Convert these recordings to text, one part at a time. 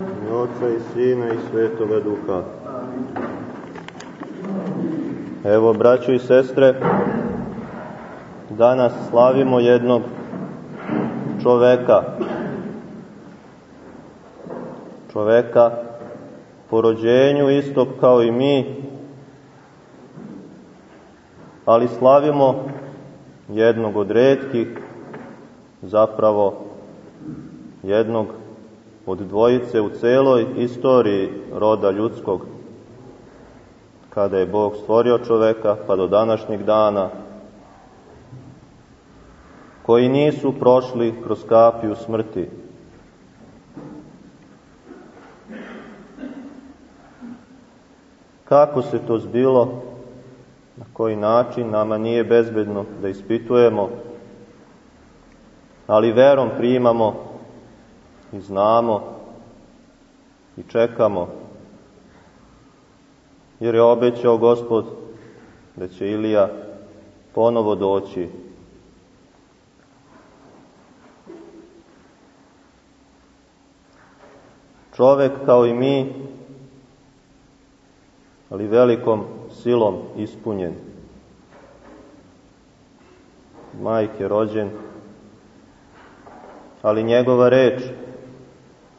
I Oca i Sina i Svetoga Duha. Evo, braćo i sestre, danas slavimo jednog čoveka. Čoveka po rođenju istog kao i mi, ali slavimo jednog od redkih, zapravo jednog od dvojice u celoj istoriji roda ljudskog, kada je Bog stvorio čoveka pa do današnjeg dana, koji nisu prošli kroz kapiju smrti. Kako se to zbilo, na koji način nama nije bezbedno da ispitujemo, ali verom primamo i znamo i čekamo, jer je obećao Gospod da će Ilija ponovo doći. Čovek kao i mi, ali velikom silom ispunjen. Majke rođen, ali njegova reč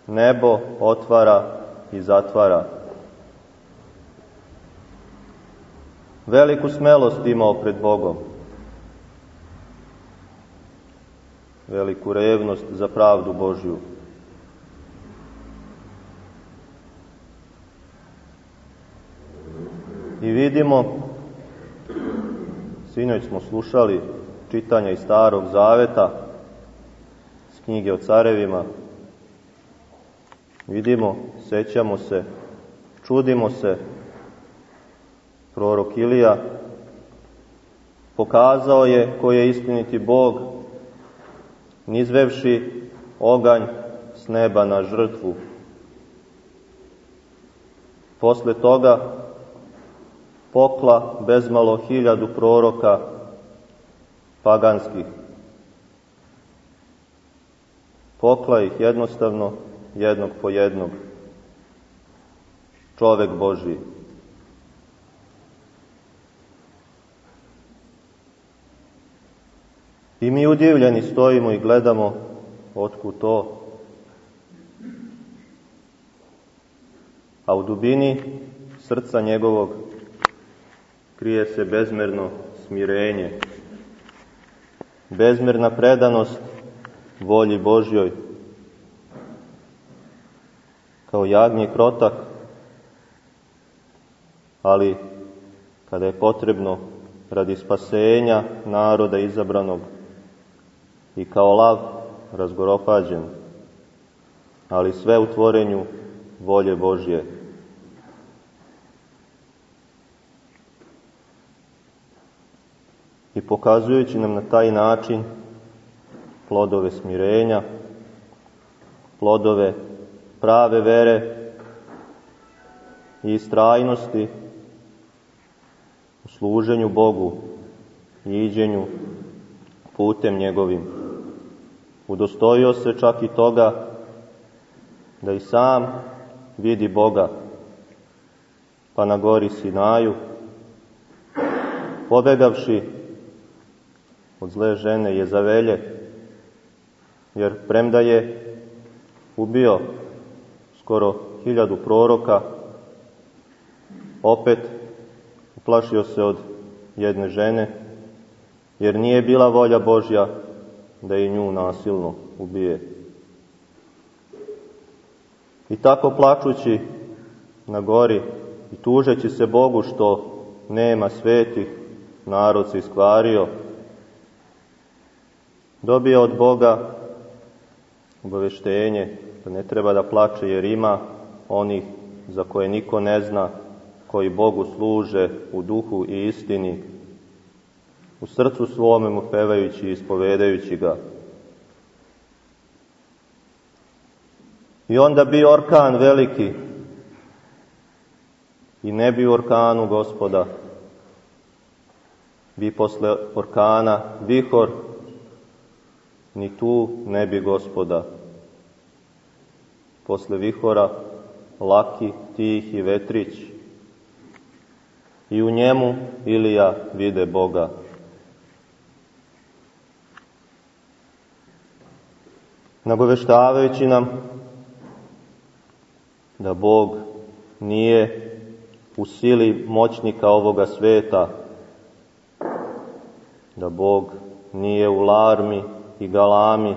nebo otvara i zatvara. Veliku smelost imao pred Bogom. Veliku revnost za pravdu Božju. I vidimo, sinoć smo slušali čitanja iz Starog Zaveta, s knjige o carevima, vidimo, sećamo se, čudimo se, prorok Ilija pokazao je ko je istiniti Bog, nizvevši oganj s neba na žrtvu. Posle toga pokla bezmalo hiljadu proroka paganskih. Pokla ih jednostavno jednog po jednog. Čovek Boži. I mi udivljeni stojimo i gledamo otku to. A u dubini srca njegovog krije se bezmerno smirenje, bezmerna predanost volji Božjoj, kao jagnje krotak, ali kada je potrebno radi spasenja naroda izabranog i kao lav razgoropađen, ali sve u tvorenju volje Božje. I pokazujući nam na taj način plodove smirenja, plodove prave vere i istrajnosti u služenju Bogu i iđenju putem njegovim. Udostojio se čak i toga da i sam vidi Boga, pa na gori Sinaju, pobegavši od zle žene Jezavelje, jer premda je ubio skoro hiljadu proroka, opet uplašio se od jedne žene, jer nije bila volja Božja da i nju nasilno ubije. I tako plačući na gori i tužeći se Bogu što nema svetih, narod se iskvario, dobio od Boga obaveštenje da ne treba da plače jer ima onih za koje niko ne zna, koji Bogu služe u duhu i istini, u srcu svome mu pevajući i ispovedajući ga. I onda bi orkan veliki i ne bi orkanu gospoda, bi posle orkana vihor, ni tu ne bi gospoda posle vihora, laki, tih i vetrić. I u njemu Ilija vide Boga. Nagoveštavajući nam da Bog nije u sili moćnika ovoga sveta, da Bog nije u larmi i galami,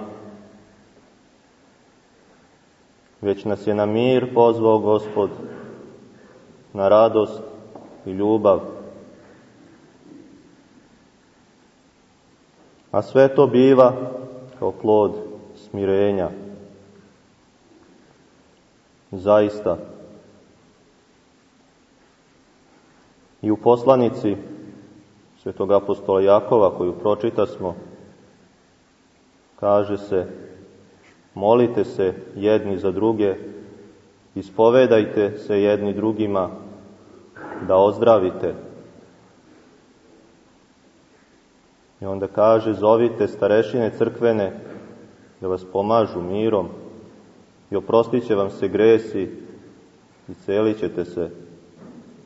već nas je na mir pozvao Gospod, na radost i ljubav. A sve to biva kao plod smirenja. Zaista. I u poslanici svetog apostola Jakova koju pročita smo, kaže se molite se jedni za druge, ispovedajte se jedni drugima da ozdravite. I onda kaže, zovite starešine crkvene da vas pomažu mirom i oprostit vam se gresi i celit se,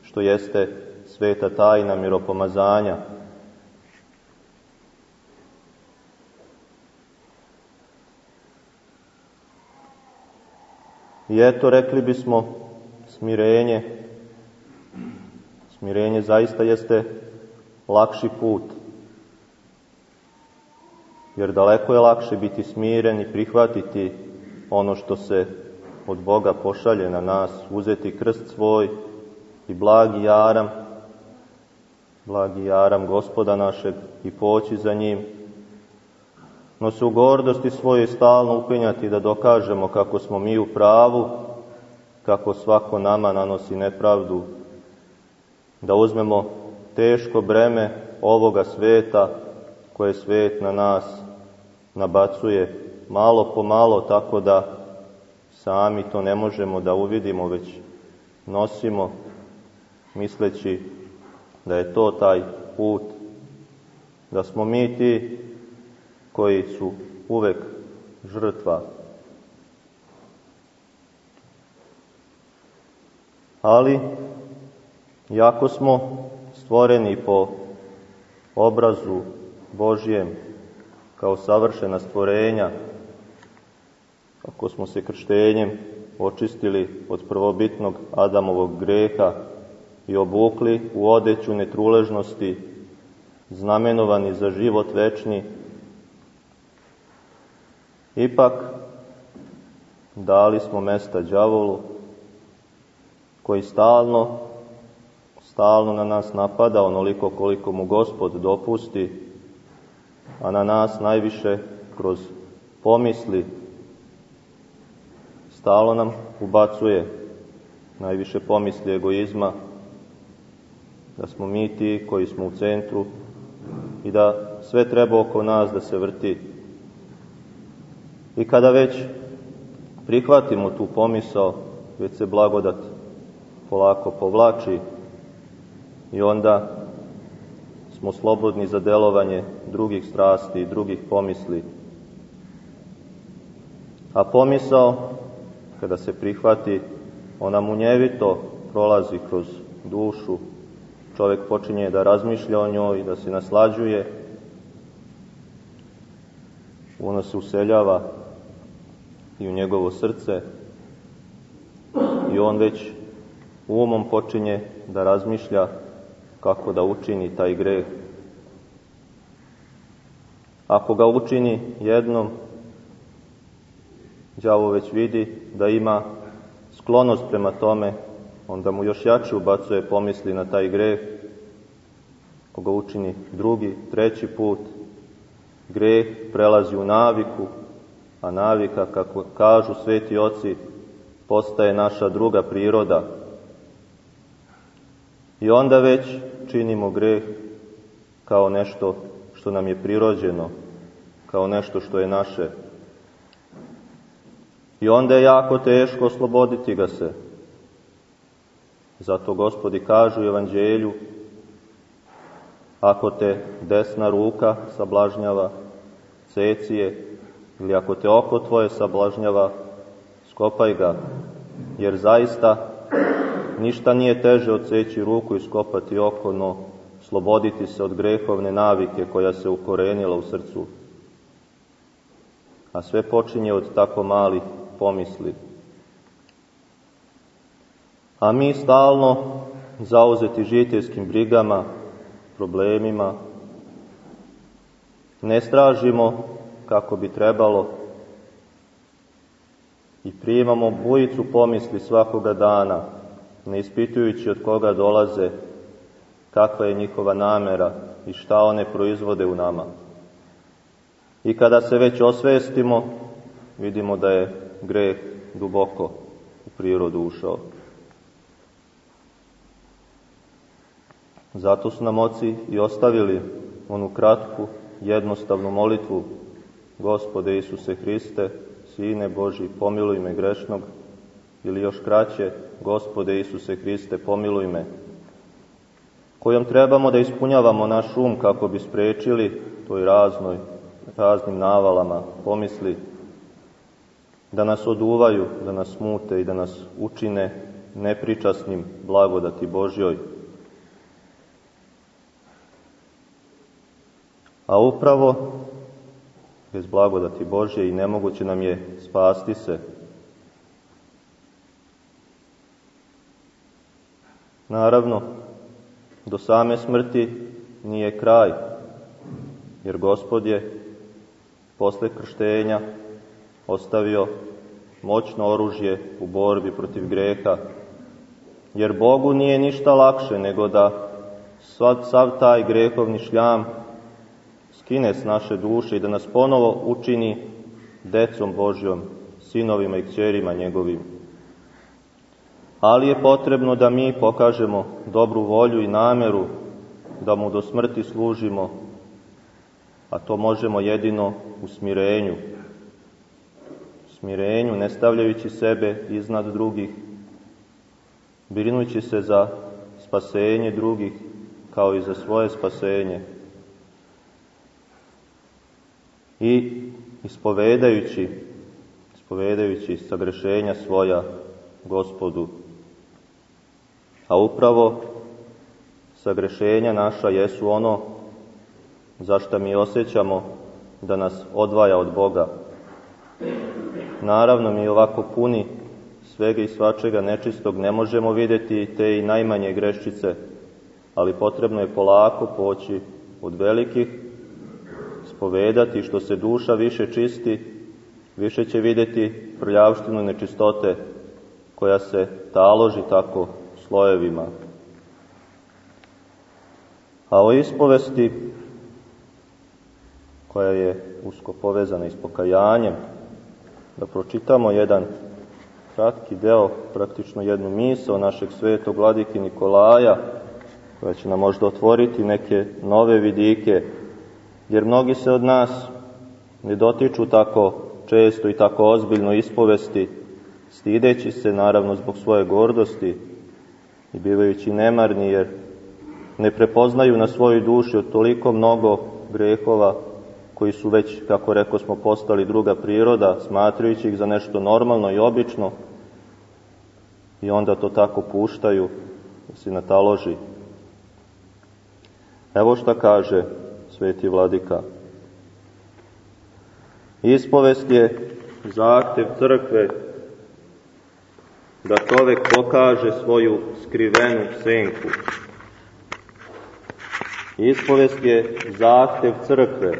što jeste sveta tajna miropomazanja. I eto, rekli bismo, smirenje. Smirenje zaista jeste lakši put. Jer daleko je lakše biti smiren i prihvatiti ono što se od Boga pošalje na nas, uzeti krst svoj i blagi jaram, blagi jaram gospoda našeg i poći za njim, no se u gordosti svoje stalno upinjati da dokažemo kako smo mi u pravu, kako svako nama nanosi nepravdu, da uzmemo teško breme ovoga sveta koje svet na nas nabacuje malo po malo tako da sami to ne možemo da uvidimo, već nosimo misleći da je to taj put, da smo mi ti koji su uvek žrtva. Ali, jako smo stvoreni po obrazu Božjem, kao savršena stvorenja, ako smo se krštenjem očistili od prvobitnog Adamovog greha i obukli u odeću netruležnosti, znamenovani za život večni, Ipak, dali smo mesta đavolu, koji stalno, stalno na nas napada onoliko koliko mu gospod dopusti, a na nas najviše kroz pomisli stalno nam ubacuje najviše pomisli egoizma, da smo mi ti koji smo u centru i da sve treba oko nas da se vrti I kada već prihvatimo tu pomisao, već se blagodat polako povlači i onda smo slobodni za delovanje drugih strasti i drugih pomisli. A pomisao, kada se prihvati, ona munjevito prolazi kroz dušu, čovek počinje da razmišlja o njoj, da se naslađuje, ona se useljava i u njegovo srce i on već umom počinje da razmišlja kako da učini taj greh. Ako ga učini jednom, đavo već vidi da ima sklonost prema tome, onda mu još jače ubacuje pomisli na taj greh. Ako ga učini drugi, treći put, greh prelazi u naviku, a navika, kako kažu sveti oci, postaje naša druga priroda. I onda već činimo greh kao nešto što nam je prirođeno, kao nešto što je naše. I onda je jako teško osloboditi ga se. Zato gospodi kažu u evanđelju, ako te desna ruka sablažnjava, cecije ili ako te oko tvoje sablažnjava, Iskopaj ga, jer zaista ništa nije teže od seći ruku i skopati oko, no sloboditi se od grehovne navike koja se ukorenila u srcu. A sve počinje od tako malih pomisli. A mi stalno zauzeti žiteljskim brigama, problemima, ne stražimo kako bi trebalo i primamo bujicu pomisli svakoga dana, ne ispitujući od koga dolaze, kakva je njihova namera i šta one proizvode u nama. I kada se već osvestimo, vidimo da je greh duboko u prirodu ušao. Zato su nam oci i ostavili onu kratku, jednostavnu molitvu Gospode Isuse Hriste, Sine Boži, pomiluj me grešnog, ili još kraće, Gospode Isuse Hriste, pomiluj me, kojom trebamo da ispunjavamo naš um kako bi sprečili toj raznoj, raznim navalama pomisli, da nas oduvaju, da nas smute i da nas učine nepričasnim blagodati Božjoj. A upravo bez blagodati Božje i nemoguće nam je spasti se. Naravno, do same smrti nije kraj, jer Gospod je posle krštenja ostavio moćno oružje u borbi protiv greha, jer Bogu nije ništa lakše nego da sav, sav taj grehovni šljam skine s naše duše i da nas ponovo učini decom Božjom, sinovima i kćerima njegovim. Ali je potrebno da mi pokažemo dobru volju i nameru da mu do smrti služimo, a to možemo jedino u smirenju. U smirenju, ne stavljajući sebe iznad drugih, brinući se za spasenje drugih kao i za svoje spasenje i ispovedajući, ispovedajući sagrešenja svoja gospodu. A upravo sagrešenja naša jesu ono zašto mi osjećamo da nas odvaja od Boga. Naravno, mi ovako puni svega i svačega nečistog ne možemo videti te i najmanje greščice, ali potrebno je polako poći od velikih spovedati, što se duša više čisti, više će videti prljavštinu nečistote koja se taloži tako slojevima. A o ispovesti, koja je usko povezana i s pokajanjem, da pročitamo jedan kratki deo, praktično jednu misao našeg svetog vladike Nikolaja, koja će nam možda otvoriti neke nove vidike jer mnogi se od nas ne dotiču tako često i tako ozbiljno ispovesti, stideći se naravno zbog svoje gordosti i bivajući nemarni jer ne prepoznaju na svojoj duši od toliko mnogo grehova koji su već, kako reko smo, postali druga priroda, smatrajući ih za nešto normalno i obično i onda to tako puštaju da se nataloži. Evo šta kaže sveti vladika. Ispovest je zahtev crkve da čovek pokaže svoju skrivenu senku. Ispovest je zahtev crkve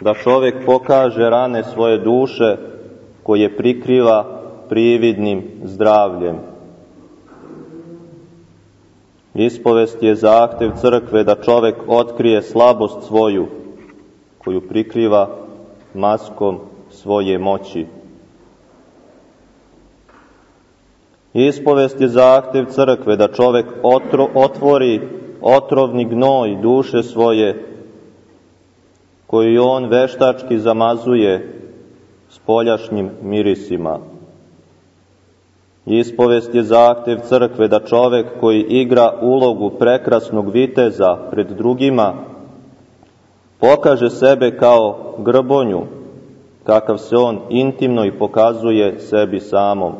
da čovek pokaže rane svoje duše koje prikriva prividnim zdravljem. Ispovest je zahtev crkve da čovek otkrije slabost svoju, koju prikriva maskom svoje moći. Ispovest je zahtev crkve da čovek otro, otvori otrovni gnoj duše svoje, koju on veštački zamazuje spoljašnjim mirisima. Ispovest je zahtev crkve da čovek koji igra ulogu prekrasnog viteza pred drugima pokaže sebe kao grbonju, kakav se on intimno i pokazuje sebi samom.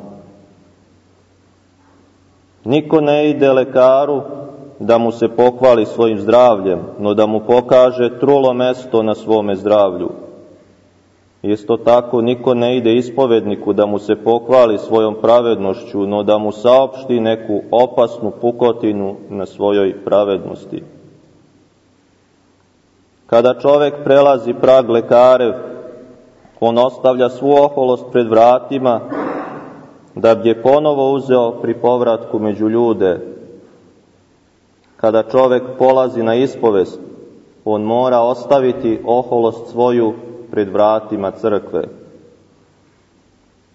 Niko ne ide lekaru da mu se pohvali svojim zdravljem, no da mu pokaže trulo mesto na svome zdravlju. Isto tako, niko ne ide ispovedniku da mu se pohvali svojom pravednošću, no da mu saopšti neku opasnu pukotinu na svojoj pravednosti. Kada čovek prelazi prag lekarev, on ostavlja svu oholost pred vratima, da bi je ponovo uzeo pri povratku među ljude. Kada čovek polazi na ispovest, on mora ostaviti oholost svoju pred vratima crkve.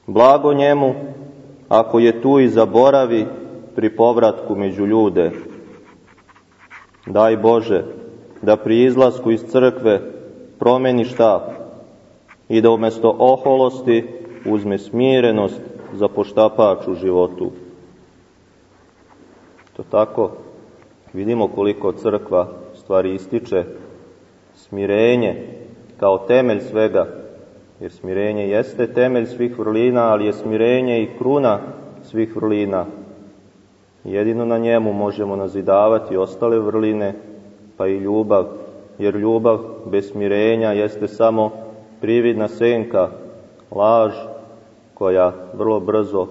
Blago njemu, ako je tu i zaboravi pri povratku među ljude. Daj Bože, da pri izlasku iz crkve promeni štav i da umesto oholosti uzme smirenost za poštapač u životu. To tako vidimo koliko crkva stvari ističe smirenje kao temelj svega, jer smirenje jeste temelj svih vrlina, ali je smirenje i kruna svih vrlina. Jedino na njemu možemo nazidavati ostale vrline, pa i ljubav, jer ljubav bez smirenja jeste samo prividna senka, laž koja vrlo brzo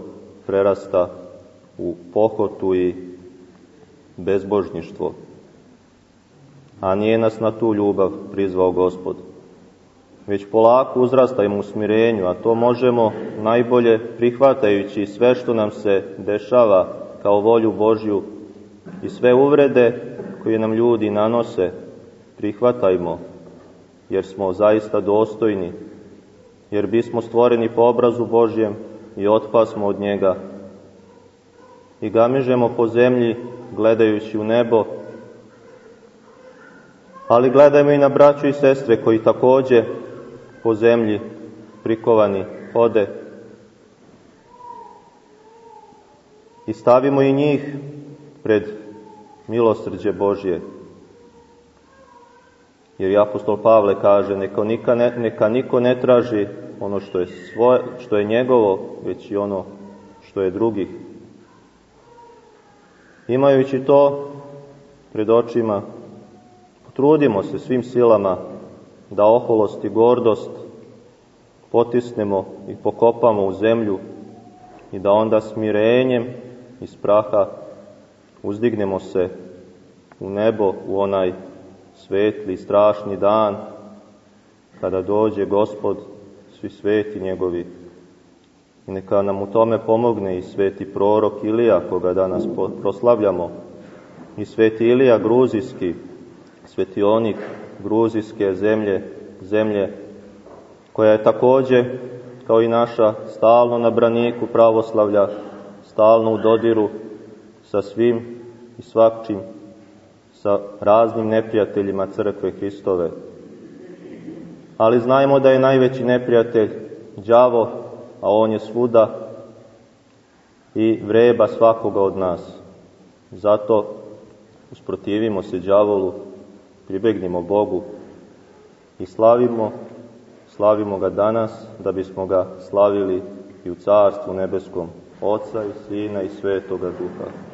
prerasta u pohotu i bezbožništvo. A nije nas na tu ljubav prizvao gospod. Već polako uzrastajmo u smirenju, a to možemo najbolje prihvatajući sve što nam se dešava kao volju Božju i sve uvrede koje nam ljudi nanose, prihvatajmo, jer smo zaista dostojni, jer bismo stvoreni po obrazu Božjem i otpasmo od njega. I gamižemo po zemlji, gledajući u nebo, ali gledajmo i na braću i sestre koji takođe po zemlji prikovani hode i stavimo i njih pred milosrđe Božje. Jer i apostol Pavle kaže, neka, nika ne, neka niko ne traži ono što je, svoje, što je njegovo, već i ono što je drugih. Imajući to pred očima, potrudimo se svim silama da oholost i gordost potisnemo i pokopamo u zemlju i da onda smirenjem iz praha uzdignemo se u nebo u onaj svetli, strašni dan kada dođe gospod, svi sveti njegovi. I neka nam u tome pomogne i sveti prorok Ilija, koga danas proslavljamo, i sveti Ilija Gruzijski, svetionik gruzijske zemlje, zemlje koja je takođe, kao i naša, stalno na braniku pravoslavlja, stalno u dodiru sa svim i svakčim, sa raznim neprijateljima crkve Hristove. Ali znajmo da je najveći neprijatelj đavo, a on je svuda i vreba svakoga od nas. Zato usprotivimo se đavolu pribegnimo Bogu i slavimo, slavimo ga danas da bismo ga slavili i u Carstvu nebeskom Oca i Sina i Svetoga Duha.